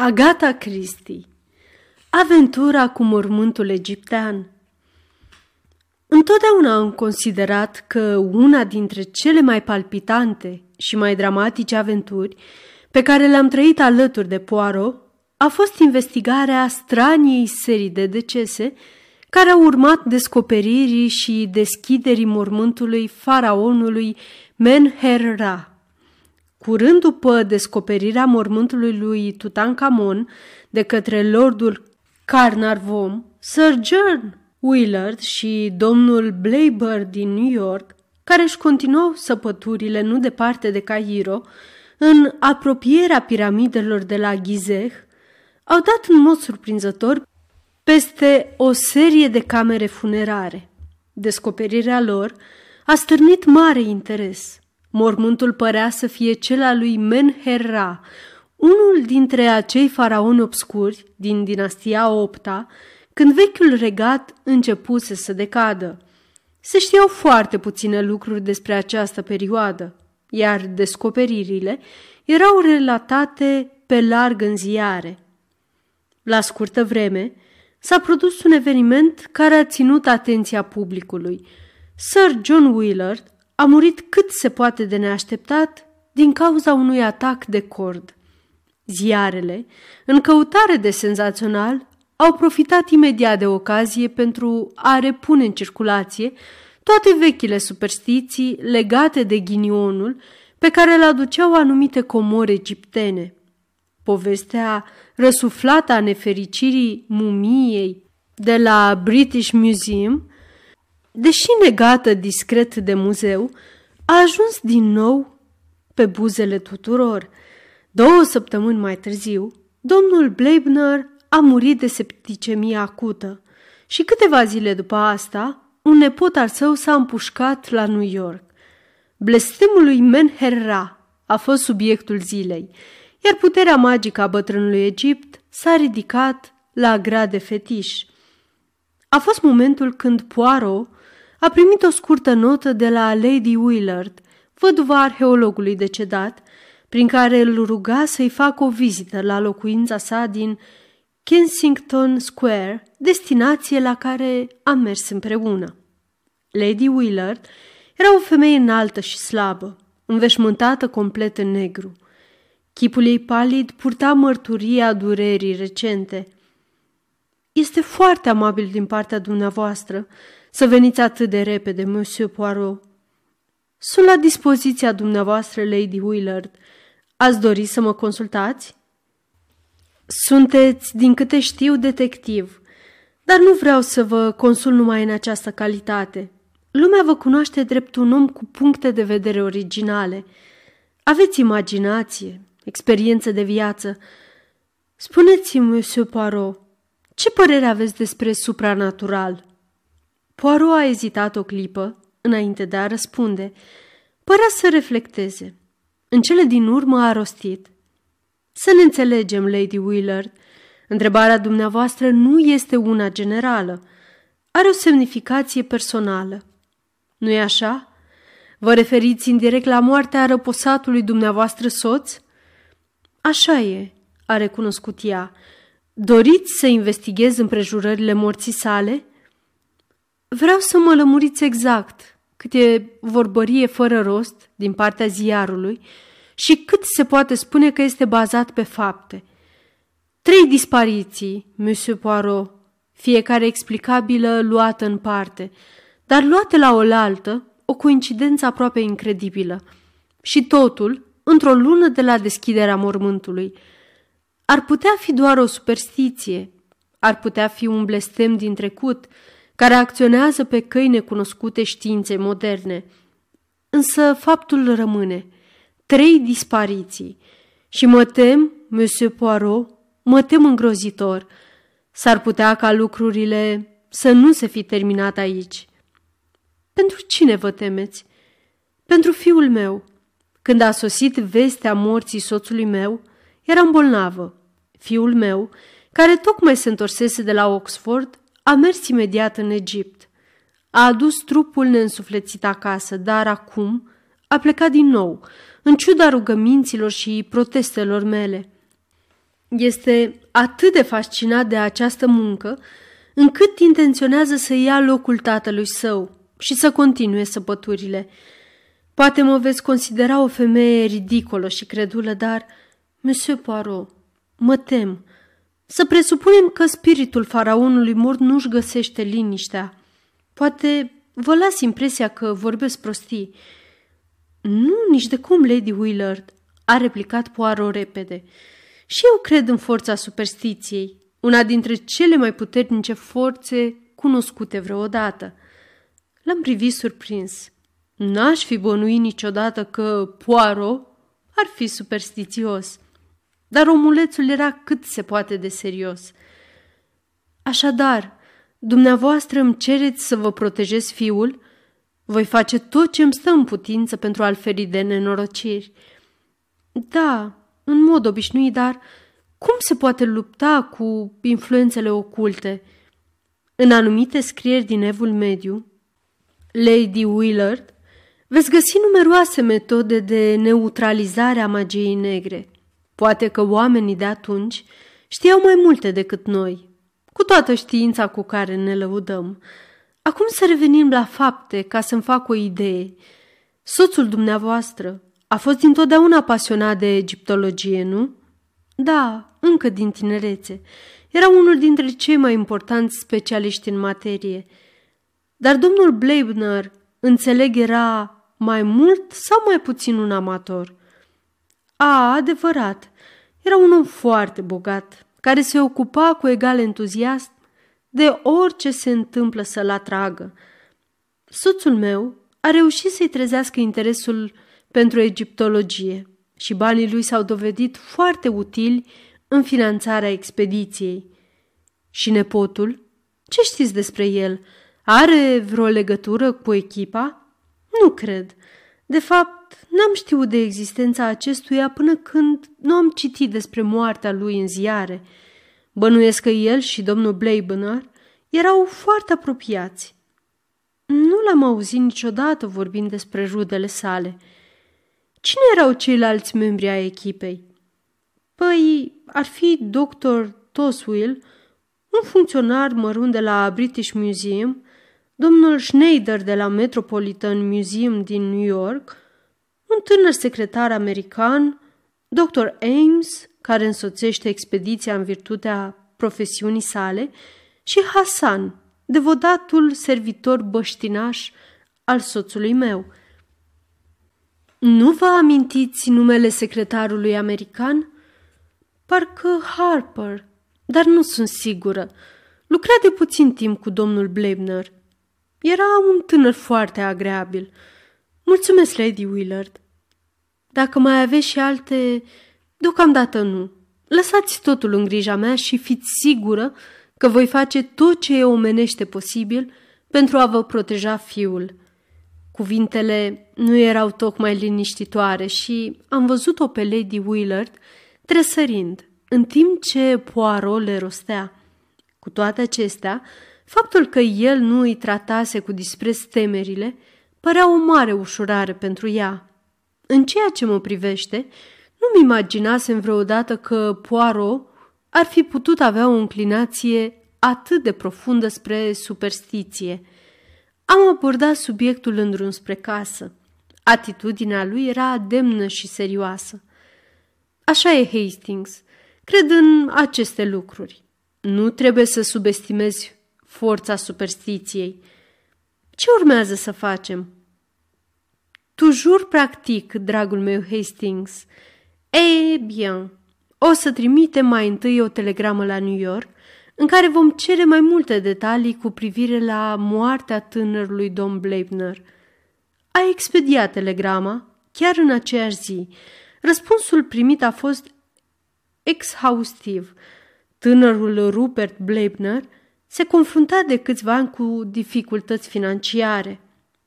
Agata Christie Aventura cu mormântul egiptean Întotdeauna am considerat că una dintre cele mai palpitante și mai dramatice aventuri pe care le-am trăit alături de Poirot a fost investigarea straniei serii de decese care au urmat descoperirii și deschiderii mormântului faraonului Menher-Ra. Curând după descoperirea mormântului lui Tutankhamon de către lordul Carnarvon, Sir John Willard și domnul Blayber din New York, care își continuau săpăturile nu departe de Cairo, în apropierea piramidelor de la Gizeh, au dat în mod surprinzător peste o serie de camere funerare. Descoperirea lor a stârnit mare interes. Mormântul părea să fie cel al lui Menherra, unul dintre acei faraoni obscuri din dinastia opta, când vechiul regat începuse să decadă. Se știau foarte puține lucruri despre această perioadă, iar descoperirile erau relatate pe larg în ziare. La scurtă vreme, s-a produs un eveniment care a ținut atenția publicului. Sir John Willard a murit cât se poate de neașteptat din cauza unui atac de cord. Ziarele, în căutare de senzațional, au profitat imediat de ocazie pentru a repune în circulație toate vechile superstiții legate de ghinionul pe care le aduceau anumite comori egiptene. Povestea răsuflată a nefericirii mumiei de la British Museum, deși negată discret de muzeu, a ajuns din nou pe buzele tuturor. Două săptămâni mai târziu, domnul Bleibner a murit de septicemie acută și câteva zile după asta, un nepot al său s-a împușcat la New York. Blestemul lui Menherra a fost subiectul zilei, iar puterea magică a bătrânului Egipt s-a ridicat la grad de fetiș. A fost momentul când Poirot a primit o scurtă notă de la Lady Willard, văduva arheologului decedat, prin care îl ruga să-i facă o vizită la locuința sa din Kensington Square, destinație la care am mers împreună. Lady Willard era o femeie înaltă și slabă, înveșmântată complet în negru. Chipul ei palid purta mărturia durerii recente. Este foarte amabil din partea dumneavoastră să veniți atât de repede, Monsieur Poirot. Sunt la dispoziția dumneavoastră, Lady Willard. Ați dori să mă consultați? Sunteți, din câte știu, detectiv, dar nu vreau să vă consul numai în această calitate. Lumea vă cunoaște drept un om cu puncte de vedere originale. Aveți imaginație, experiență de viață. Spuneți-mi, Monsieur Poirot, ce părere aveți despre supranatural? Poirot a ezitat o clipă înainte de a răspunde. Părea să reflecteze. În cele din urmă a rostit – să ne înțelegem, Lady Willard. Întrebarea dumneavoastră nu este una generală. Are o semnificație personală. Nu-i așa? Vă referiți indirect la moartea răposatului dumneavoastră soț? Așa e, a recunoscut ea. Doriți să investighez împrejurările morții sale? Vreau să mă lămuriți exact cât e vorbărie fără rost din partea ziarului și cât se poate spune că este bazat pe fapte. Trei dispariții, Monsieur Poirot, fiecare explicabilă luată în parte, dar luate la oaltă, o coincidență aproape incredibilă. Și totul într-o lună de la deschiderea mormântului. Ar putea fi doar o superstiție, ar putea fi un blestem din trecut, care acționează pe căi necunoscute științe moderne. Însă faptul rămâne – trei dispariții și mă tem, Monsieur Poirot, mă tem îngrozitor. S-ar putea ca lucrurile să nu se fi terminat aici. Pentru cine vă temeți? Pentru fiul meu. Când a sosit vestea morții soțului meu, eram bolnavă. Fiul meu, care tocmai se întorsese de la Oxford, a mers imediat în Egipt. A adus trupul neînsuflețit acasă, dar acum a plecat din nou, în ciuda rugăminților și protestelor mele. Este atât de fascinat de această muncă, încât intenționează să ia locul tatălui său și să continue săpăturile. Poate mă veți considera o femeie ridicolă și credulă, dar, Monsieur Poirot, mă tem. Să presupunem că spiritul faraonului mort nu-și găsește liniștea. Poate vă las impresia că vorbesc prostii. Nu, nici de cum, Lady Willard, a replicat Poirot repede. Și eu cred în forța superstiției, una dintre cele mai puternice forțe cunoscute vreodată. L-am privit surprins. N-aș fi bănuit niciodată că Poirot ar fi superstițios, dar omulețul era cât se poate de serios. Așadar, dumneavoastră îmi cereți să vă protejez fiul? Voi face tot ce îmi stă în putință pentru a-l feri de nenorociri. Da, în mod obișnuit, dar cum se poate lupta cu influențele oculte? În anumite scrieri din Evul Mediu, Lady Willard, veți găsi numeroase metode de neutralizare a magiei negre. Poate că oamenii de atunci știau mai multe decât noi, cu toată știința cu care ne lăudăm. Acum să revenim la fapte ca să-mi fac o idee. Soțul dumneavoastră a fost dintotdeauna pasionat de egiptologie, nu? Da, încă din tinerețe. Era unul dintre cei mai importanți specialiști în materie. Dar domnul Bleibner, înțeleg, era mai mult sau mai puțin un amator? A, adevărat, era un om foarte bogat, care se ocupa cu egal entuziasm de orice se întâmplă să-l atragă. Soțul meu a reușit să-i trezească interesul pentru egiptologie și banii lui s-au dovedit foarte utili în finanțarea expediției. Și nepotul? Ce știți despre el? Are vreo legătură cu echipa? Nu cred. De fapt, n-am știut de existența acestuia până când nu am citit despre moartea lui în ziare. Bănuiesc că el și domnul Blaibner erau foarte apropiați. Nu l-am auzit niciodată vorbind despre rudele sale – Cine erau ceilalți membri ai echipei? Păi, ar fi Dr. Toswill, un funcționar mărunt de la British Museum, domnul Schneider de la Metropolitan Museum din New York, un tânăr secretar american, Dr. Ames, care însoțește expediția în virtutea profesiunii sale, și Hassan, devodatul servitor băștinaș al soțului meu – nu vă amintiți numele secretarului american? Parcă Harper, dar nu sunt sigură. Lucra de puțin timp cu domnul Blebner. Era un tânăr foarte agreabil. Mulțumesc, Lady Willard. Dacă mai aveți și alte, deocamdată nu. Lăsați totul în grija mea și fiți sigură că voi face tot ce e omenește posibil pentru a vă proteja fiul. Cuvintele nu erau tocmai liniștitoare și am văzut-o pe Lady Willard tresărind, în timp ce Poirot le rostea. Cu toate acestea, faptul că el nu îi tratase cu dispreț temerile părea o mare ușurare pentru ea. În ceea ce mă privește, nu-mi imaginasem vreodată că Poirot ar fi putut avea o înclinație atât de profundă spre superstiție – am abordat subiectul în drum spre casă. Atitudinea lui era demnă și serioasă. Așa e, Hastings. Cred în aceste lucruri. Nu trebuie să subestimezi forța superstiției. Ce urmează să facem? Tu jur practic, dragul meu Hastings. E bien, o să trimitem mai întâi o telegramă la New York în care vom cere mai multe detalii cu privire la moartea tânărului domn Bleibner. A expediat telegrama chiar în aceeași zi. Răspunsul primit a fost exhaustiv. Tânărul Rupert Bleibner se confrunta de câțiva ani cu dificultăți financiare.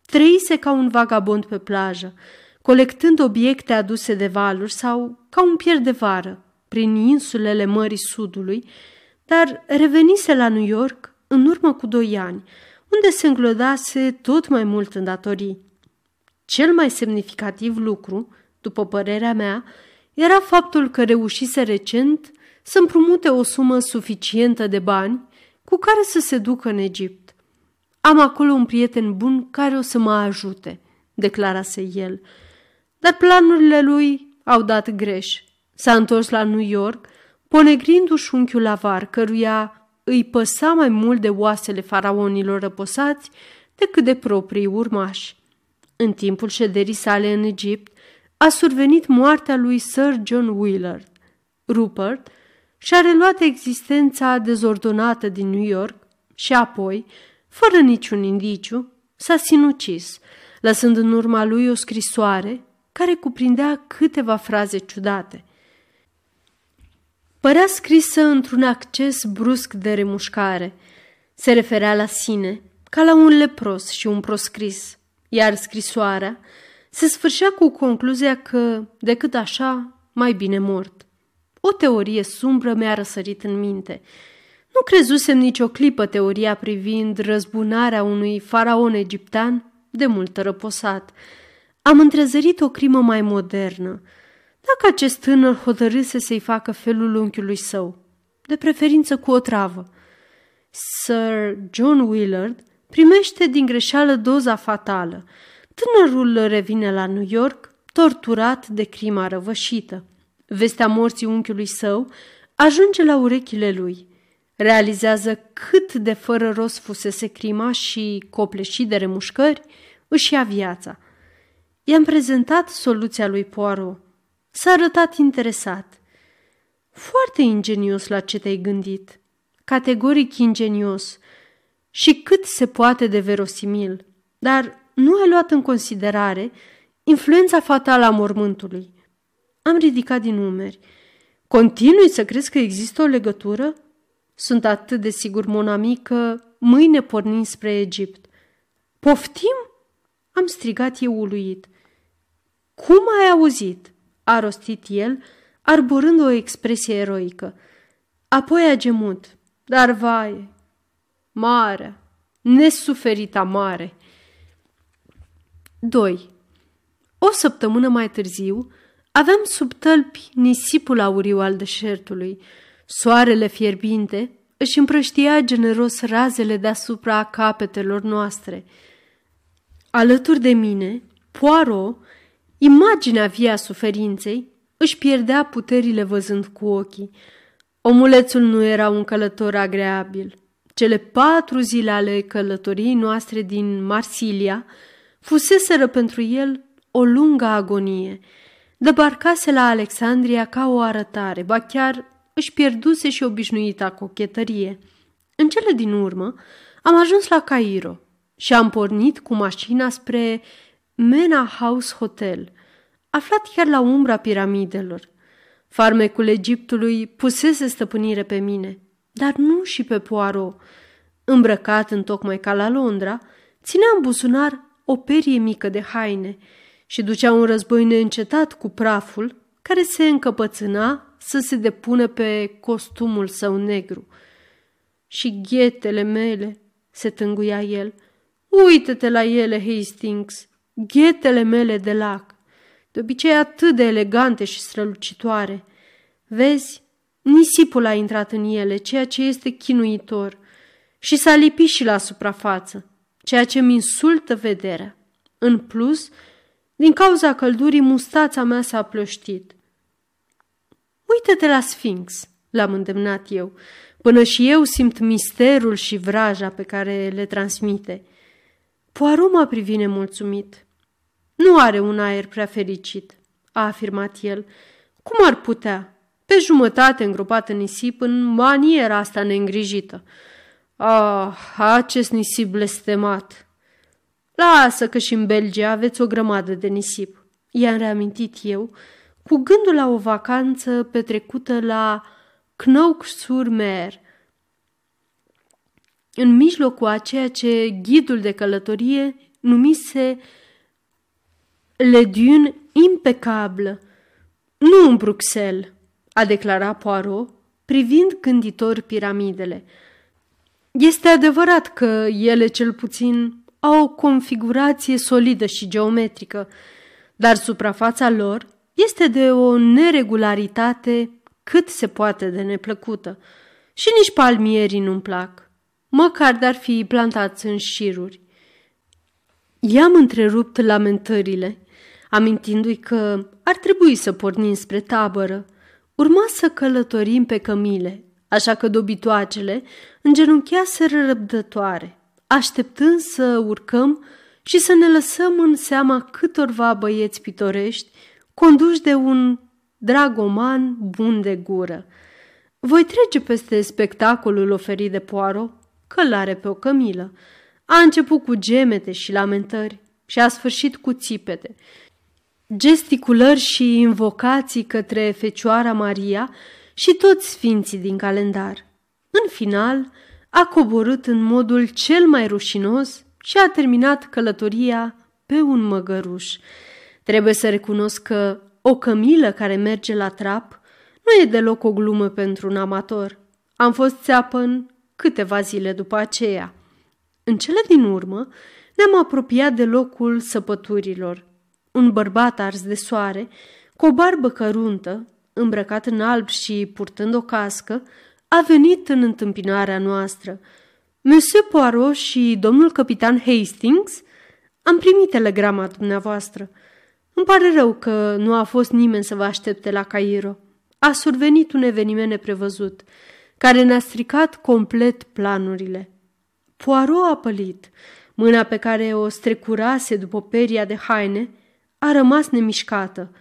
Trăise ca un vagabond pe plajă, colectând obiecte aduse de valuri sau ca un pier de vară prin insulele Mării Sudului, dar revenise la New York în urmă cu doi ani, unde se înglodase tot mai mult în datorii. Cel mai semnificativ lucru, după părerea mea, era faptul că reușise recent să împrumute o sumă suficientă de bani cu care să se ducă în Egipt. Am acolo un prieten bun care o să mă ajute, declarase el. Dar planurile lui au dat greș. S-a întors la New York, ponegrindu-și unchiul avar, căruia îi păsa mai mult de oasele faraonilor răposați decât de proprii urmași. În timpul șederii sale în Egipt, a survenit moartea lui Sir John Willard. Rupert și-a reluat existența dezordonată din New York și apoi, fără niciun indiciu, s-a sinucis, lăsând în urma lui o scrisoare care cuprindea câteva fraze ciudate. Părea scrisă într-un acces brusc de remușcare. Se referea la sine ca la un lepros și un proscris, iar scrisoarea se sfârșea cu concluzia că, decât așa, mai bine mort. O teorie sumbră mi-a răsărit în minte. Nu crezusem nicio clipă teoria privind răzbunarea unui faraon egiptean de mult răposat. Am întrezărit o crimă mai modernă. Dacă acest tânăr hotărâse să-i facă felul unchiului său, de preferință cu o travă. Sir John Willard primește din greșeală doza fatală. Tânărul revine la New York, torturat de crima răvășită. Vestea morții unchiului său ajunge la urechile lui. Realizează cât de fără rost fusese crima și, copleșit de remușcări, își ia viața. I-am prezentat soluția lui Poirot. S-a arătat interesat. Foarte ingenios la ce te-ai gândit. Categoric ingenios și cât se poate de verosimil, dar nu ai luat în considerare influența fatală a mormântului. Am ridicat din umeri. Continui să crezi că există o legătură? Sunt atât de sigur, monami, că mâine pornim spre Egipt. Poftim? Am strigat eu uluit. Cum ai auzit? A rostit el, arborând o expresie eroică. Apoi a gemut. Dar vai, mare, nesuferita mare. 2. O săptămână mai târziu, Aveam sub tălpi nisipul auriu al deșertului. Soarele fierbinte își împrăștia generos razele deasupra capetelor noastre. Alături de mine, Poirot, imaginea via suferinței, își pierdea puterile văzând cu ochii. Omulețul nu era un călător agreabil. Cele patru zile ale călătoriei noastre din Marsilia fuseseră pentru el o lungă agonie – Debarcase la Alexandria ca o arătare, ba chiar își pierduse și obișnuita cochetărie. În cele din urmă am ajuns la Cairo și am pornit cu mașina spre Mena House Hotel, aflat chiar la umbra piramidelor. Farmecul Egiptului pusese stăpânire pe mine, dar nu și pe Poirot. Îmbrăcat în tocmai ca la Londra, ținea în buzunar o perie mică de haine – și ducea un război neîncetat cu praful care se încăpățâna să se depună pe costumul său negru. Și ghetele mele, se tânguia el, uită-te la ele, Hastings, ghetele mele de lac, de obicei atât de elegante și strălucitoare. Vezi, nisipul a intrat în ele, ceea ce este chinuitor, și s-a lipit și la suprafață, ceea ce mi insultă vederea. În plus, din cauza căldurii, mustața mea s-a plăștit. Uită-te la Sfinx, l-am îndemnat eu, până și eu simt misterul și vraja pe care le transmite. Poirot m-a privit nemulțumit. Nu are un aer prea fericit, a afirmat el. Cum ar putea? Pe jumătate îngropat în nisip, în maniera asta neîngrijită. Ah, acest nisip blestemat! Lasă că și în Belgia aveți o grămadă de nisip. I-am reamintit eu, cu gândul la o vacanță petrecută la Knock-sur-Mer, în mijlocul a ceea ce ghidul de călătorie numise Le Dune impecabil, nu în Bruxelles, a declarat Poirot, privind gânditor piramidele. Este adevărat că ele cel puțin au o configurație solidă și geometrică, dar suprafața lor este de o neregularitate cât se poate de neplăcută. Și nici palmierii nu-mi plac, măcar dar fi plantați în șiruri. I-am întrerupt lamentările, amintindu-i că ar trebui să pornim spre tabără. Urma să călătorim pe cămile, așa că dobitoacele îngenuncheaseră răbdătoare, așteptând să urcăm și să ne lăsăm în seama câtorva băieți pitorești, conduși de un dragoman bun de gură. Voi trece peste spectacolul oferit de Poirot, călare pe o cămilă. A început cu gemete și lamentări și a sfârșit cu țipete, gesticulări și invocații către Fecioara Maria și toți sfinții din calendar. În final, a coborât în modul cel mai rușinos și a terminat călătoria pe un măgăruș. Trebuie să recunosc că o cămilă care merge la trap nu e deloc o glumă pentru un amator. Am fost țeapăn câteva zile după aceea. În cele din urmă ne-am apropiat de locul săpăturilor. Un bărbat ars de soare, cu o barbă căruntă, îmbrăcat în alb și purtând o cască, a venit în întâmpinarea noastră. Monsieur Poirot și domnul capitan Hastings, am primit telegrama dumneavoastră. Îmi pare rău că nu a fost nimeni să vă aștepte la Cairo. A survenit un eveniment neprevăzut, care ne-a stricat complet planurile. Poirot a pălit. Mâna pe care o strecurase după peria de haine a rămas nemișcată.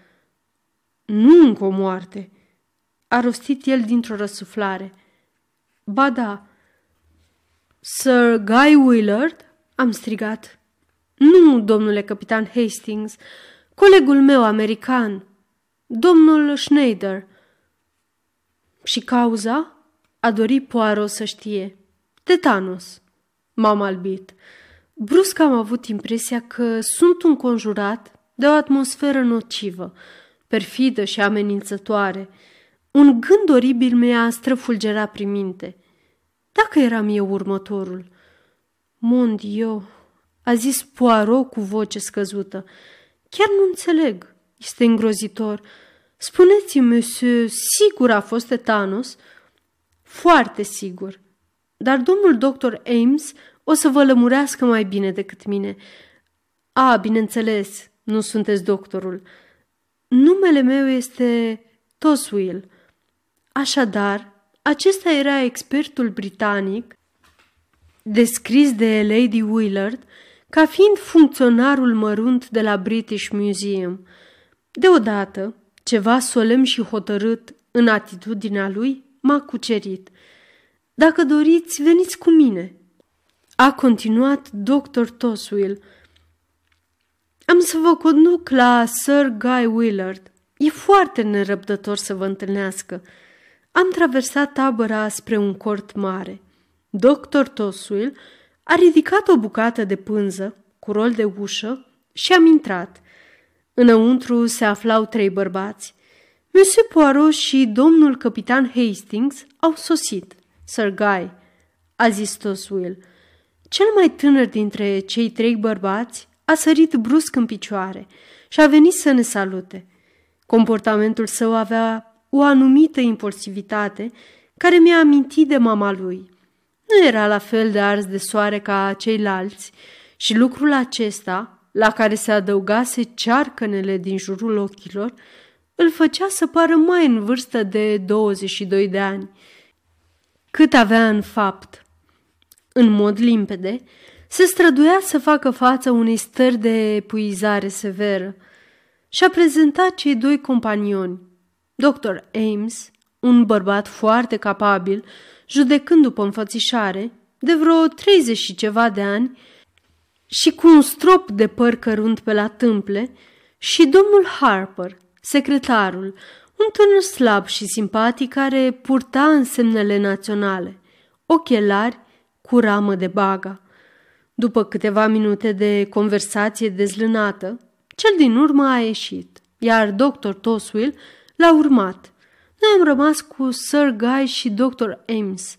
Nu încă o moarte, a rostit el dintr-o răsuflare. Ba da, Sir Guy Willard? Am strigat. Nu, domnule capitan Hastings, colegul meu american, domnul Schneider. Și cauza? A dorit Poirot să știe. Tetanos. M-am albit. Brusc am avut impresia că sunt înconjurat de o atmosferă nocivă, perfidă și amenințătoare. Un gând oribil mi-a străfulgerat prin minte. Dacă eram eu următorul? Mon Dio, a zis Poirot cu voce scăzută. Chiar nu înțeleg. Este îngrozitor. Spuneți-mi, monsieur, sigur a fost tetanos? Foarte sigur. Dar domnul doctor Ames o să vă lămurească mai bine decât mine. A, bineînțeles, nu sunteți doctorul. Numele meu este Toswill. Așadar, acesta era expertul britanic descris de Lady Willard ca fiind funcționarul mărunt de la British Museum. Deodată, ceva solemn și hotărât în atitudinea lui m-a cucerit. Dacă doriți, veniți cu mine, a continuat Dr. Toswell. Am să vă conduc la Sir Guy Willard. E foarte nerăbdător să vă întâlnească. Am traversat tabăra spre un cort mare. Dr. Toswell a ridicat o bucată de pânză cu rol de ușă și am intrat. Înăuntru se aflau trei bărbați. Monsieur Poirot și domnul capitan Hastings au sosit. Sir Guy, a zis Toswell. Cel mai tânăr dintre cei trei bărbați a sărit brusc în picioare și a venit să ne salute. Comportamentul său avea o anumită impulsivitate care mi-a amintit de mama lui. Nu era la fel de ars de soare ca ceilalți și lucrul acesta, la care se adăugase cearcănele din jurul ochilor, îl făcea să pară mai în vârstă de 22 de ani, cât avea în fapt. În mod limpede, se străduia să facă față unei stări de epuizare severă și a prezentat cei doi companioni, Dr. Ames, un bărbat foarte capabil, judecând după înfățișare, de vreo 30 și ceva de ani, și cu un strop de păr cărunt pe la tâmple, și domnul Harper, secretarul, un tânăr slab și simpatic care purta însemnele naționale, ochelari cu ramă de baga. După câteva minute de conversație dezlânată, cel din urmă a ieșit, iar doctor Toswell l-a urmat. Noi am rămas cu Sir Guy și Dr. Ames.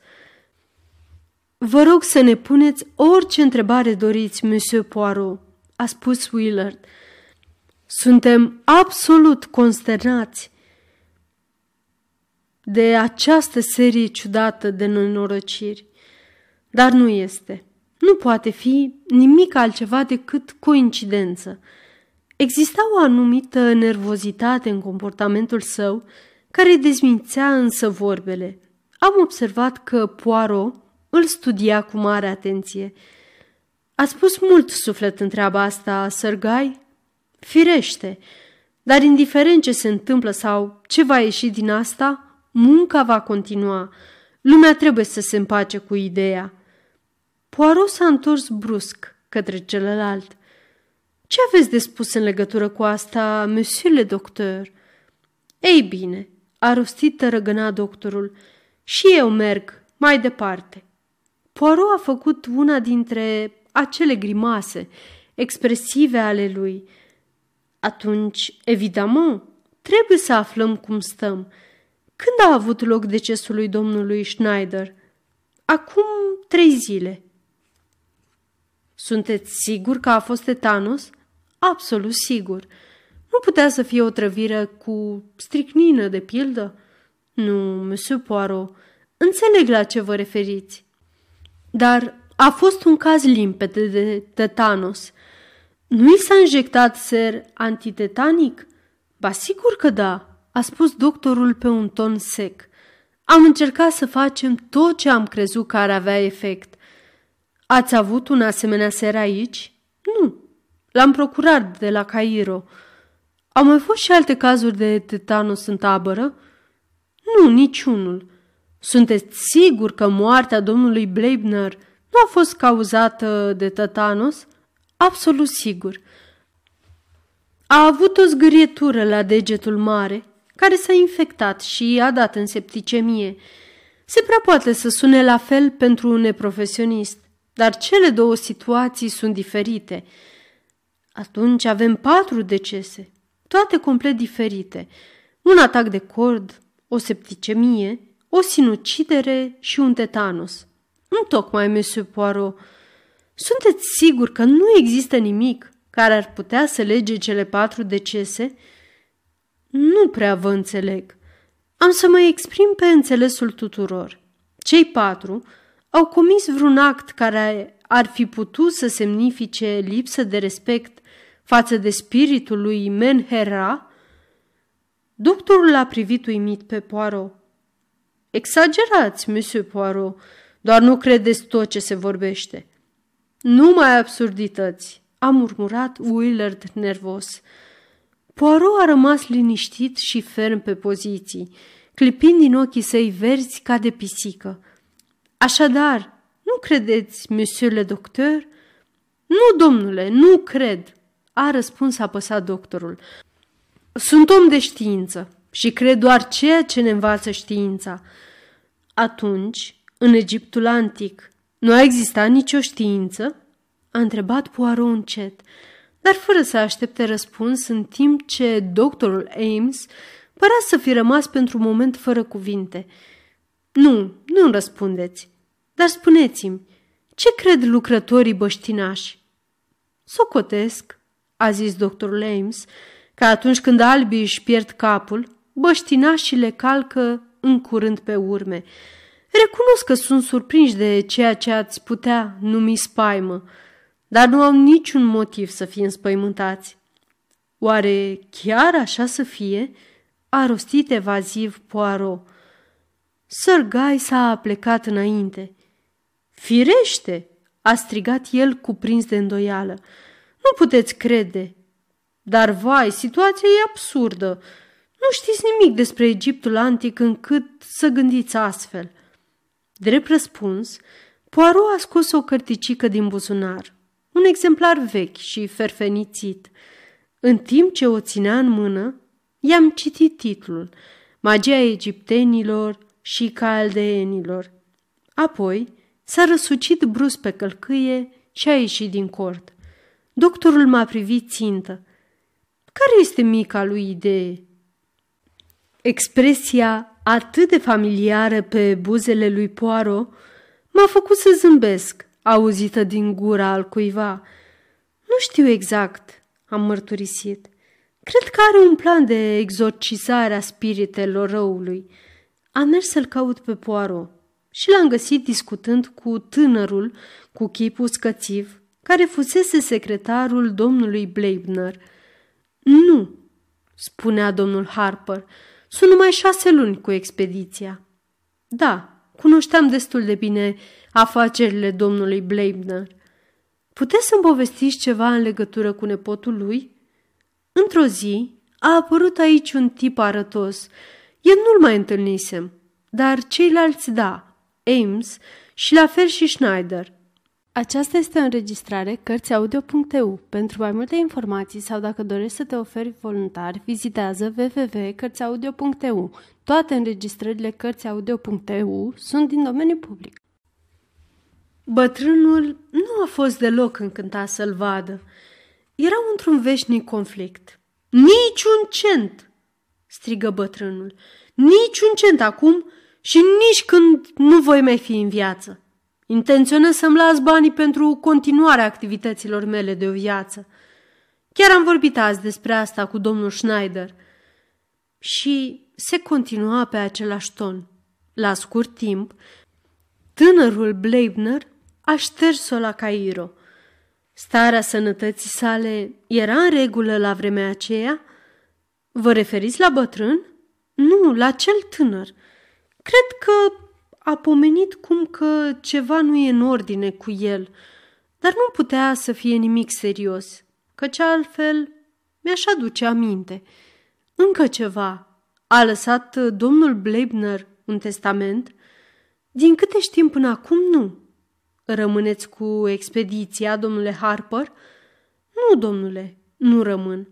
Vă rog să ne puneți orice întrebare doriți, Monsieur Poirot, a spus Willard. Suntem absolut consternați. de această serie ciudată de nenorociri. Dar nu este. Nu poate fi nimic altceva decât coincidență. Exista o anumită nervozitate în comportamentul său care dezmințea însă vorbele. Am observat că Poirot îl studia cu mare atenție. A spus mult suflet în treaba asta, Sărgai? Firește, dar indiferent ce se întâmplă sau ce va ieși din asta, munca va continua. Lumea trebuie să se împace cu ideea. Poirot s-a întors brusc către celălalt. Ce aveți de spus în legătură cu asta, monsieur le docteur? Ei bine, a rostit tărăgăna doctorul, și eu merg mai departe. Poirot a făcut una dintre acele grimase expresive ale lui. Atunci, evident, trebuie să aflăm cum stăm. Când a avut loc decesul lui domnului Schneider? Acum trei zile. Sunteți sigur că a fost tetanos? Absolut sigur. Nu putea să fie o trăvire cu stricnină, de pildă? Nu, monsieur Poirot, înțeleg la ce vă referiți. Dar a fost un caz limpede de tetanos. Nu i s-a injectat ser antitetanic? Ba sigur că da, a spus doctorul pe un ton sec. Am încercat să facem tot ce am crezut că ar avea efect. Ați avut un asemenea ser aici? Nu. L-am procurat de la Cairo. Au mai fost și alte cazuri de tetanus în tabără? Nu, niciunul. Sunteți sigur că moartea domnului Bleibner nu a fost cauzată de tetanus? Absolut sigur. A avut o zgârietură la degetul mare, care s-a infectat și a dat în septicemie. Se prea poate să sune la fel pentru un neprofesionist, dar cele două situații sunt diferite. Atunci avem patru decese, toate complet diferite. Un atac de cord, o septicemie, o sinucidere și un tetanus. Întocmai, Monsieur Poirot, sunteți sigur că nu există nimic care ar putea să lege cele patru decese? Nu prea vă înțeleg. Am să mă exprim pe înțelesul tuturor. Cei patru au comis vreun act care ar fi putut să semnifice lipsă de respect față de spiritul lui Menhera? Doctorul l-a privit uimit pe Poirot. Exagerați, Monsieur Poirot, doar nu credeți tot ce se vorbește. Numai absurdități, a murmurat Willard nervos. Poirot a rămas liniștit și ferm pe poziții, clipind din ochii săi verzi ca de pisică. Așadar, nu credeți, monsieur le docteur? Nu, domnule, nu cred, a răspuns apăsat doctorul. Sunt om de știință și cred doar ceea ce ne învață știința. Atunci, în Egiptul antic, nu a existat nicio știință? A întrebat Poirot încet, dar fără să aștepte răspuns în timp ce doctorul Ames părea să fi rămas pentru un moment fără cuvinte. Nu, nu răspundeți, dar spuneți-mi, ce cred lucrătorii băștinași? Socotesc, a zis doctorul Ames, că atunci când albii își pierd capul, băștinașii le calcă în curând pe urme. Recunosc că sunt surprinși de ceea ce ați putea numi spaimă, dar nu au niciun motiv să fie înspăimântați. Oare chiar așa să fie? A rostit evaziv Poirot. Sir Guy s-a plecat înainte. Firește! a strigat el cuprins de îndoială. Nu puteți crede. Dar, vai, situația e absurdă. Nu știți nimic despre Egiptul antic încât să gândiți astfel. Drept răspuns, Poirot a scos o cărticică din buzunar, un exemplar vechi și ferfenițit. În timp ce o ținea în mână, i-am citit titlul, Magia egiptenilor și caldeenilor. Apoi s-a răsucit brusc pe călcâie și a ieșit din cort. Doctorul m-a privit țintă. Care este mica lui idee? Expresia atât de familiară pe buzele lui Poirot m-a făcut să zâmbesc, auzită din gura al cuiva. Nu știu exact, am mărturisit. Cred că are un plan de exorcizare a spiritelor răului. Am mers să-l caut pe Poirot și l-am găsit discutând cu tânărul cu chipul scățiv, care fusese secretarul domnului Bleibner. Nu, spunea domnul Harper, sunt numai șase luni cu expediția. Da, cunoșteam destul de bine afacerile domnului Bleibner. Puteți să-mi povestiți ceva în legătură cu nepotul lui? Într-o zi a apărut aici un tip arătos. Eu nu-l mai întâlnisem, dar ceilalți da, Ames și la fel și Schneider. Aceasta este o înregistrare Cărțiaudio.eu. Pentru mai multe informații sau dacă dorești să te oferi voluntar, vizitează www.cărțiaudio.eu. Toate înregistrările Cărțiaudio.eu sunt din domeniu public. Bătrânul nu a fost deloc încântat să-l vadă. Era într-un veșnic conflict. Niciun cent!" strigă bătrânul. Niciun cent acum și nici când nu voi mai fi în viață. Intenționez să-mi las banii pentru continuarea activităților mele de o viață. Chiar am vorbit azi despre asta cu domnul Schneider. Și se continua pe același ton. La scurt timp, tânărul Bleibner a șters-o la Cairo. Starea sănătății sale era în regulă la vremea aceea? Vă referiți la bătrân? Nu, la cel tânăr. Cred că a pomenit cum că ceva nu e în ordine cu el, dar nu putea să fie nimic serios, căci altfel mi-aș aduce aminte. Încă ceva. A lăsat domnul Bleibner un testament? Din câte știm până acum, nu. Rămâneți cu expediția, domnule Harper? Nu, domnule, nu rămân.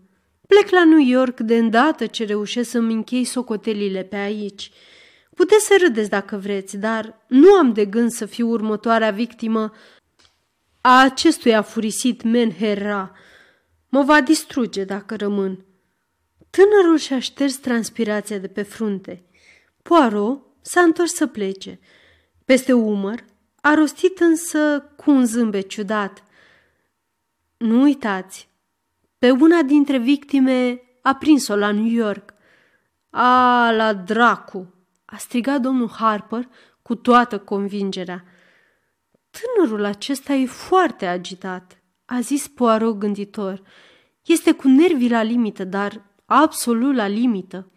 Plec la New York de îndată ce reușesc să-mi închei socotelile pe aici. Puteți să râdeți dacă vreți, dar nu am de gând să fiu următoarea victimă a acestui afurisit Menhera. Mă va distruge dacă rămân. Tânărul și-a șters transpirația de pe frunte. Poirot s-a întors să plece. Peste umăr a rostit însă cu un zâmbet ciudat. Nu uitați, pe una dintre victime a prins-o la New York. A, la dracu! A strigat domnul Harper cu toată convingerea. Tânărul acesta e foarte agitat, a zis Poirot gânditor. Este cu nervii la limită, dar absolut la limită.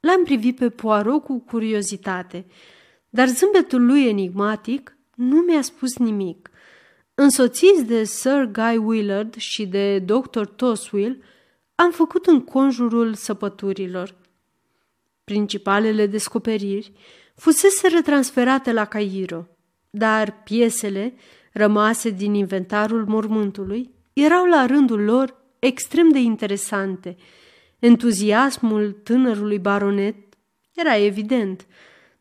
L-am privit pe Poirot cu curiozitate, dar zâmbetul lui enigmatic nu mi-a spus nimic. Însoțiți de Sir Guy Willard și de Dr. Toswill, am făcut în conjurul săpăturilor. Principalele descoperiri fusese transferate la Cairo, dar piesele rămase din inventarul mormântului erau la rândul lor extrem de interesante. Entuziasmul tânărului baronet era evident,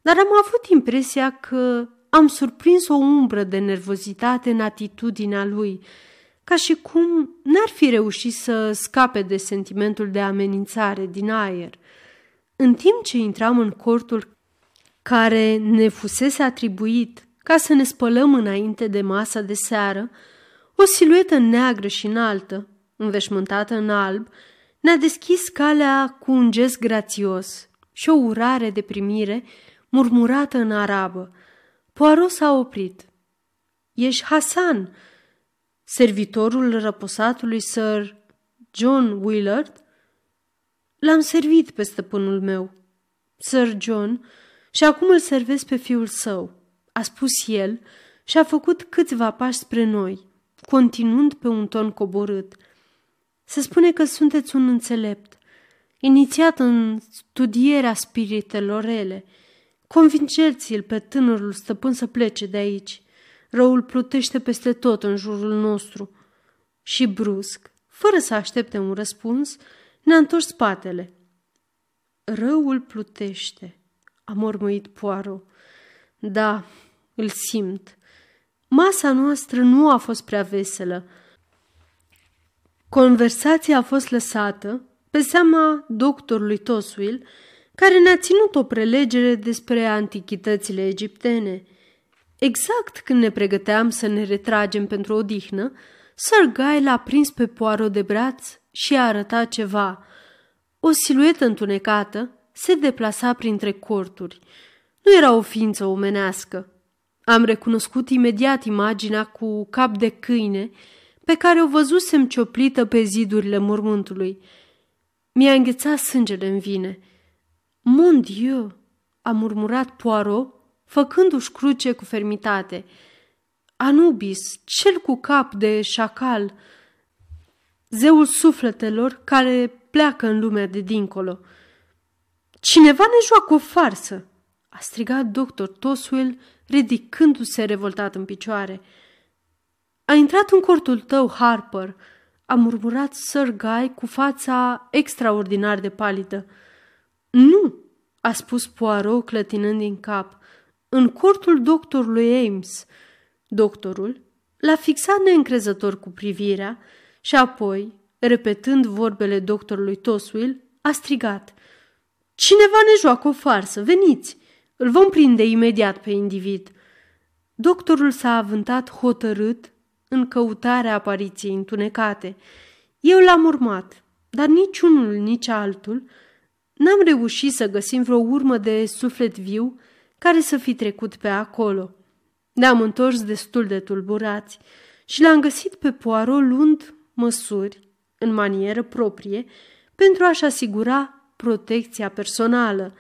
dar am avut impresia că am surprins o umbră de nervozitate în atitudinea lui, ca și cum n-ar fi reușit să scape de sentimentul de amenințare din aer. În timp ce intram în cortul care ne fusese atribuit ca să ne spălăm înainte de masa de seară, o siluetă neagră și înaltă, înveșmântată în alb, ne-a deschis calea cu un gest grațios și o urare de primire murmurată în arabă. Poirot s-a oprit. Ești Hasan, servitorul răposatului Sir John Willard?" L-am servit pe stăpânul meu, Sir John, și acum îl servesc pe fiul său, a spus el și a făcut câțiva pași spre noi, continuând pe un ton coborât. Se spune că sunteți un înțelept, inițiat în studierea spiritelor rele. Convingeți-l pe tânărul stăpân să plece de aici. Răul plutește peste tot în jurul nostru. Și brusc, fără să aștepte un răspuns, ne-a întors spatele. Răul plutește, a mormăit Poaro. Da, îl simt. Masa noastră nu a fost prea veselă. Conversația a fost lăsată pe seama doctorului Toswil, care ne-a ținut o prelegere despre antichitățile egiptene. Exact când ne pregăteam să ne retragem pentru o dihnă, Sir Guy l-a prins pe Poirot de braț și a arătat ceva. O siluetă întunecată se deplasa printre corturi. Nu era o ființă omenească. Am recunoscut imediat imaginea cu cap de câine pe care o văzusem cioplită pe zidurile mormântului. Mi-a înghețat sângele în vine. Mon Dieu! a murmurat Poirot, făcându-și cruce cu fermitate. Anubis, cel cu cap de șacal, zeul sufletelor care pleacă în lumea de dincolo. Cineva ne joacă o farsă, a strigat doctor Toswell, ridicându-se revoltat în picioare. A intrat în cortul tău, Harper, a murmurat Sir Guy cu fața extraordinar de palidă. Nu, a spus Poirot clătinând din cap, în cortul doctorului Ames. Doctorul l-a fixat neîncrezător cu privirea și apoi, repetând vorbele doctorului Toswell, a strigat. Cineva ne joacă o farsă, veniți! Îl vom prinde imediat pe individ. Doctorul s-a avântat hotărât în căutarea apariției întunecate. Eu l-am urmat, dar nici unul, nici altul n-am reușit să găsim vreo urmă de suflet viu care să fi trecut pe acolo. Ne-am întors destul de tulburați și l-am găsit pe Poirot luând măsuri, în manieră proprie, pentru a-și asigura protecția personală.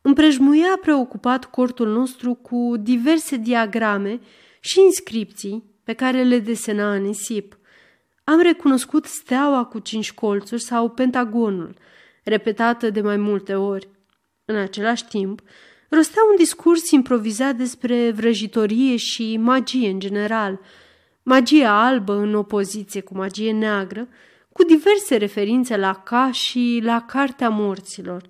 Împrejmuia preocupat cortul nostru cu diverse diagrame și inscripții pe care le desena în nisip. Am recunoscut steaua cu cinci colțuri sau pentagonul, repetată de mai multe ori. În același timp, rostea un discurs improvizat despre vrăjitorie și magie în general, magie albă în opoziție cu magie neagră, cu diverse referințe la ca și la Cartea Morților.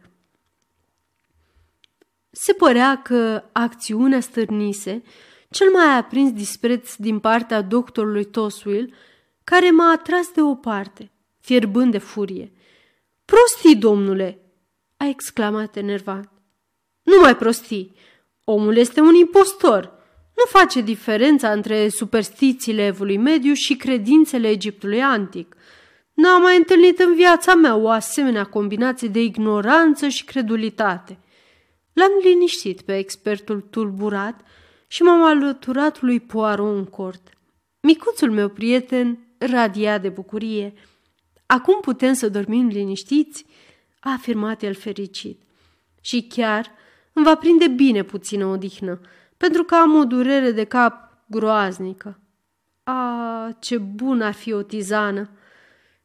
Se părea că acțiunea stârnise cel mai aprins dispreț din partea doctorului Toswell, care m-a atras de o parte, fierbând de furie. Prostii, domnule!" a exclamat enervat. Nu mai prostii! Omul este un impostor! Nu face diferența între superstițiile evului mediu și credințele Egiptului antic. N-am mai întâlnit în viața mea o asemenea combinație de ignoranță și credulitate. L-am liniștit pe expertul tulburat și m-am alăturat lui Poirot în cort. Micuțul meu prieten radia de bucurie. Acum putem să dormim liniștiți?" a afirmat el fericit. Și chiar îmi va prinde bine puțină odihnă, pentru că am o durere de cap groaznică. A, ce bună ar fi o tizană!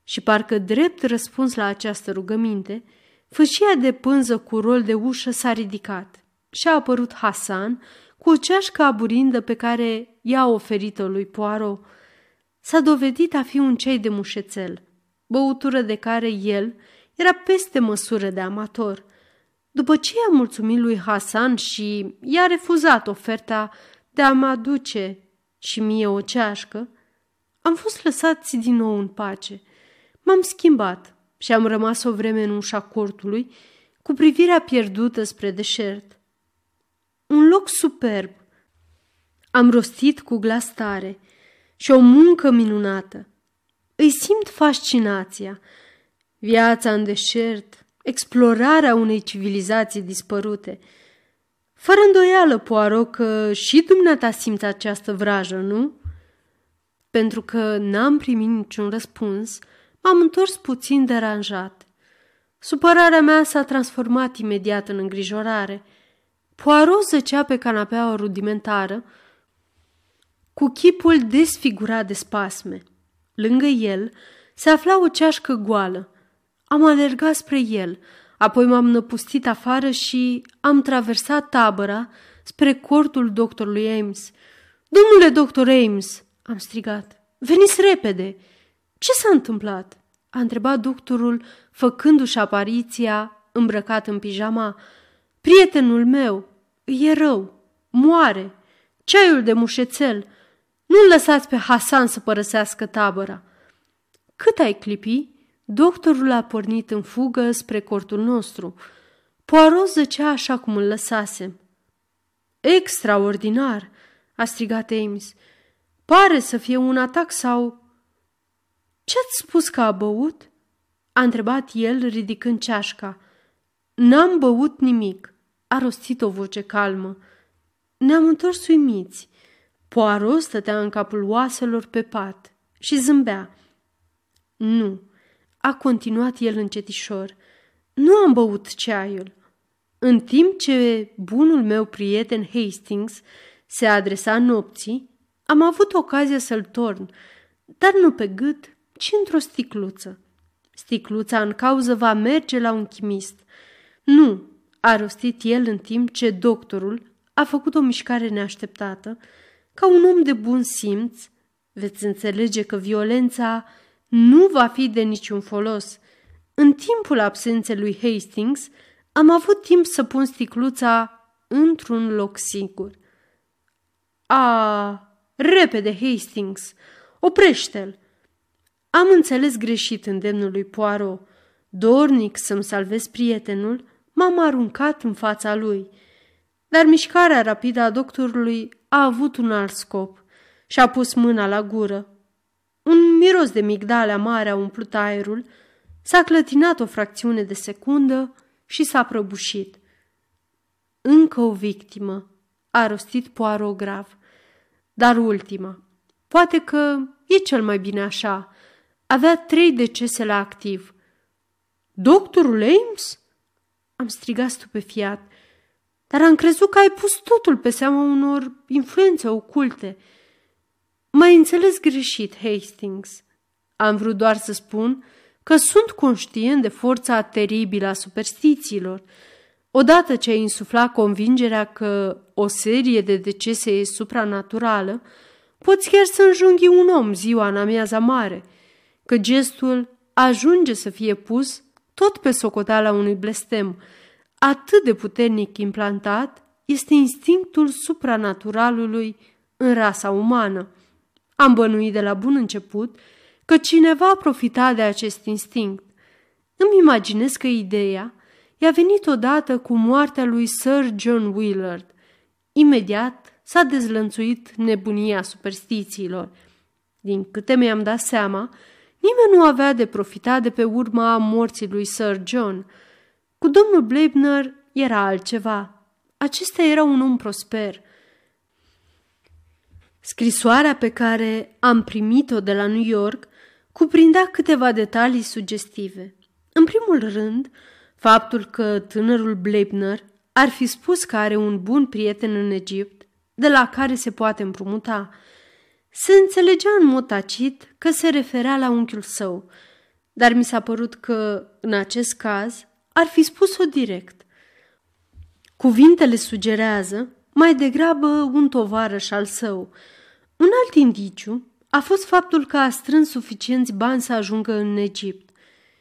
Și parcă drept răspuns la această rugăminte, fâșia de pânză cu rol de ușă s-a ridicat și a apărut Hasan cu o ceașcă aburindă pe care i-a oferit-o lui Poirot. S-a dovedit a fi un cei de mușețel, băutură de care el era peste măsură de amator. După ce i-a mulțumit lui Hasan și i-a refuzat oferta de a mă aduce și mie o ceașcă, am fost lăsați din nou în pace. M-am schimbat și am rămas o vreme în ușa cortului, cu privirea pierdută spre deșert. Un loc superb. Am rostit cu glas tare și o muncă minunată. Îi simt fascinația, viața în deșert, explorarea unei civilizații dispărute. Fără îndoială, Poirot, că și dumneata simți această vrajă, nu? Pentru că n-am primit niciun răspuns, m-am întors puțin deranjat. Supărarea mea s-a transformat imediat în îngrijorare – Poirot zăcea pe canapeaua rudimentară, cu chipul desfigurat de spasme. Lângă el se afla o ceașcă goală. Am alergat spre el, apoi m-am năpustit afară și am traversat tabăra spre cortul doctorului Ames. Domnule doctor Ames!" am strigat. Veniți repede!" Ce s-a întâmplat?" a întrebat doctorul, făcându-și apariția îmbrăcat în pijama. Prietenul meu e rău, moare, ceaiul de mușețel. Nu-l lăsați pe Hasan să părăsească tabăra. Cât ai clipi? Doctorul a pornit în fugă spre cortul nostru. Poirot zăcea așa cum îl lăsasem. Extraordinar, a strigat Ames. Pare să fie un atac sau... Ce-ați spus că a băut? A întrebat el ridicând ceașca. N-am băut nimic, a rostit o voce calmă. Ne-am întors uimiți. Poirot stătea în capul oaselor pe pat și zâmbea. Nu, a continuat el încetișor. Nu am băut ceaiul. În timp ce bunul meu prieten Hastings se adresa nopții, am avut ocazia să-l torn, dar nu pe gât, ci într-o sticluță. Sticluța în cauză va merge la un chimist. Nu, a rostit el în timp ce doctorul a făcut o mișcare neașteptată. Ca un om de bun simț, veți înțelege că violența nu va fi de niciun folos. În timpul absenței lui Hastings, am avut timp să pun sticluța într-un loc sigur. A, repede, Hastings, oprește-l! Am înțeles greșit îndemnul lui Poirot. Dornic să-mi salvez prietenul, m-am aruncat în fața lui. Dar mișcarea rapidă a doctorului a avut un alt scop și a pus mâna la gură. Un miros de migdale amare a umplut aerul, s-a clătinat o fracțiune de secundă și s-a prăbușit. Încă o victimă, a rostit Poirot grav, dar ultima. Poate că e cel mai bine așa. Avea trei decese la activ. Doctorul Ames? Am strigat stupefiat, dar am crezut că ai pus totul pe seama unor influențe oculte. M-ai înțeles greșit, Hastings. Am vrut doar să spun că sunt conștient de forța teribilă a superstițiilor. Odată ce ai insuflat convingerea că o serie de decese e supranaturală, poți chiar să înjunghi un om ziua în amiaza mare, că gestul ajunge să fie pus tot pe socoteala unui blestem, atât de puternic implantat este instinctul supranaturalului în rasa umană. Am bănuit de la bun început că cineva a profitat de acest instinct. Îmi imaginez că ideea i-a venit odată cu moartea lui Sir John Willard. Imediat s-a dezlănțuit nebunia superstițiilor. Din câte mi-am dat seama, nimeni nu avea de profitat de pe urma morții lui Sir John. Cu domnul Bleibner era altceva. Acesta era un om prosper. Scrisoarea pe care am primit-o de la New York cuprindea câteva detalii sugestive. În primul rând, faptul că tânărul Bleibner ar fi spus că are un bun prieten în Egipt, de la care se poate împrumuta. Se înțelegea în mod tacit că se referea la unchiul său, dar mi s-a părut că, în acest caz, ar fi spus-o direct. Cuvintele sugerează mai degrabă un tovarăș al său. Un alt indiciu a fost faptul că a strâns suficienți bani să ajungă în Egipt.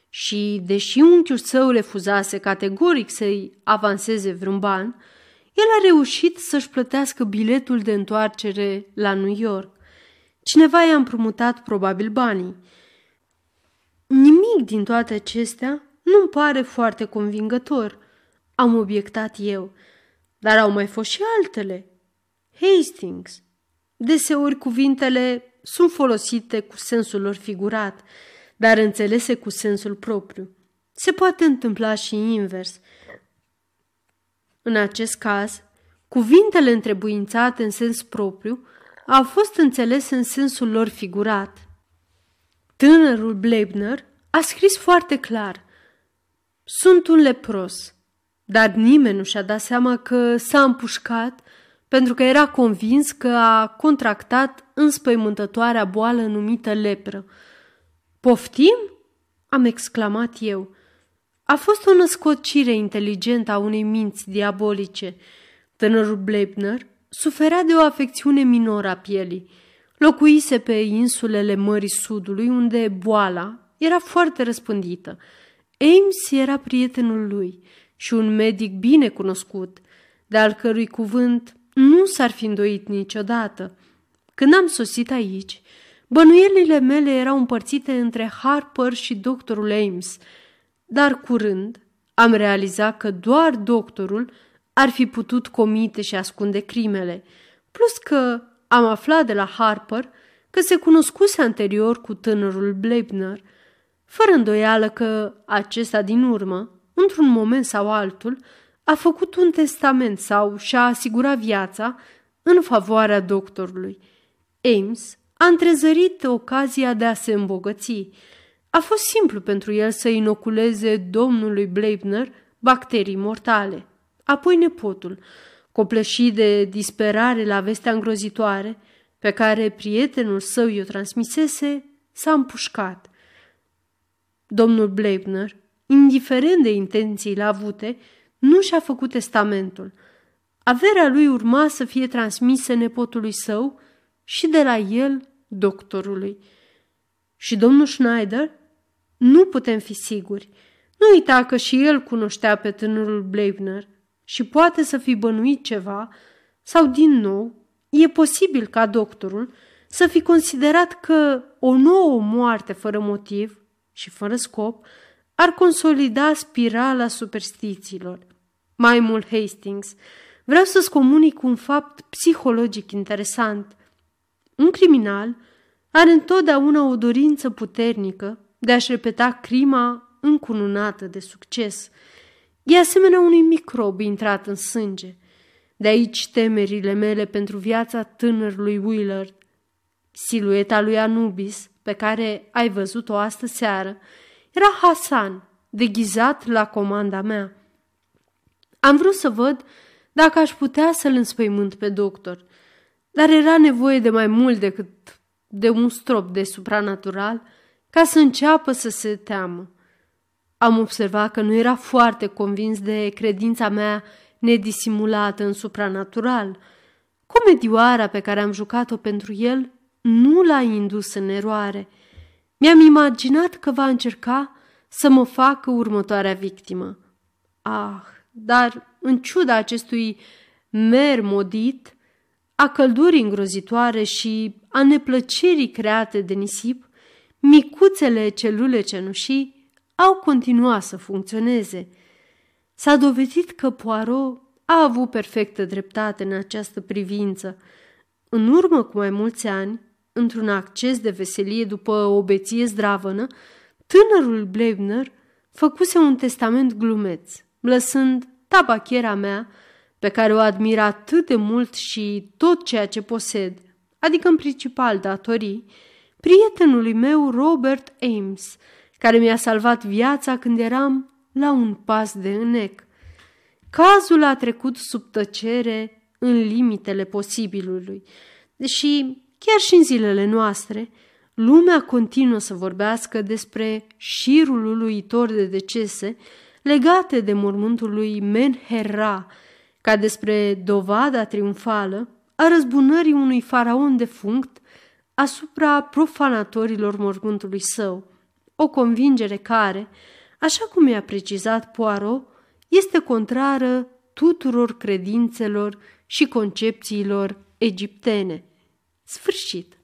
Și, deși unchiul său refuzase categoric să-i avanseze vreun ban, el a reușit să-și plătească biletul de întoarcere la New York. Cineva i-a împrumutat probabil banii. Nimic din toate acestea nu-mi pare foarte convingător, am obiectat eu, dar au mai fost și altele. Hastings. Deseori cuvintele sunt folosite cu sensul lor figurat, dar înțelese cu sensul propriu. Se poate întâmpla și invers. În acest caz, cuvintele întrebuințate în sens propriu au fost înțelese în sensul lor figurat. Tânărul Bleibner a scris foarte clar Sunt un lepros, dar nimeni nu și-a dat seama că s-a împușcat pentru că era convins că a contractat înspăimântătoarea boală numită lepră. Poftim? am exclamat eu. A fost o născocire inteligentă a unei minți diabolice. Tânărul Bleibner suferea de o afecțiune minoră a pielii. Locuise pe insulele Mării Sudului, unde boala era foarte răspândită. Ames era prietenul lui și un medic bine cunoscut, de al cărui cuvânt nu s-ar fi îndoit niciodată. Când am sosit aici, bănuielile mele erau împărțite între Harper și doctorul Ames, dar curând am realizat că doar doctorul ar fi putut comite și ascunde crimele, plus că am aflat de la Harper că se cunoscuse anterior cu tânărul Bleibner, fără îndoială că acesta din urmă într-un moment sau altul, a făcut un testament sau și-a asigurat viața în favoarea doctorului. Ames a întrezărit ocazia de a se îmbogăți. A fost simplu pentru el să inoculeze domnului Bleibner bacterii mortale. Apoi nepotul, copleșit de disperare la vestea îngrozitoare pe care prietenul său i-o transmisese, s-a împușcat. Domnul Bleibner, indiferent de intențiile avute, nu și-a făcut testamentul. Averea lui urma să fie transmisă nepotului său și de la el doctorului. Și domnul Schneider? Nu putem fi siguri. Nu uita că și el cunoștea pe tânărul Bleibner și poate să fi bănuit ceva sau, din nou, e posibil ca doctorul să fi considerat că o nouă moarte fără motiv și fără scop ar consolida spirala superstițiilor. Mai mult, Hastings, vreau să-ți comunic un fapt psihologic interesant. Un criminal are întotdeauna o dorință puternică de a-și repeta crima încununată de succes. E asemenea unui microb intrat în sânge. De aici temerile mele pentru viața tânărului Willard. Silueta lui Anubis, pe care ai văzut-o astă seară, era Hasan, deghizat la comanda mea. Am vrut să văd dacă aș putea să-l înspăimânt pe doctor, dar era nevoie de mai mult decât de un strop de supranatural ca să înceapă să se teamă. Am observat că nu era foarte convins de credința mea nedisimulată în supranatural. Comedioara pe care am jucat-o pentru el nu l-a indus în eroare. Mi-am imaginat că va încerca să mă facă următoarea victimă. Ah, dar în ciuda acestui mer modit, a căldurii îngrozitoare și a neplăcerii create de nisip, micuțele celule cenușii au continuat să funcționeze. S-a dovedit că Poirot a avut perfectă dreptate în această privință. În urmă cu mai mulți ani, într-un acces de veselie după o beție zdravănă, tânărul Blebner făcuse un testament glumeț, lăsând tabachiera mea, pe care o admir atât de mult și tot ceea ce posed, adică în principal datorii, prietenului meu Robert Ames, care mi-a salvat viața când eram la un pas de înec. Cazul a trecut sub tăcere în limitele posibilului, deși chiar și în zilele noastre, lumea continuă să vorbească despre șirul uluitor de decese legate de mormântul lui Menherra, ca despre dovada triumfală a răzbunării unui faraon defunct asupra profanatorilor mormântului său, o convingere care, așa cum i-a precizat Poirot, este contrară tuturor credințelor și concepțiilor egiptene. Sfârșit.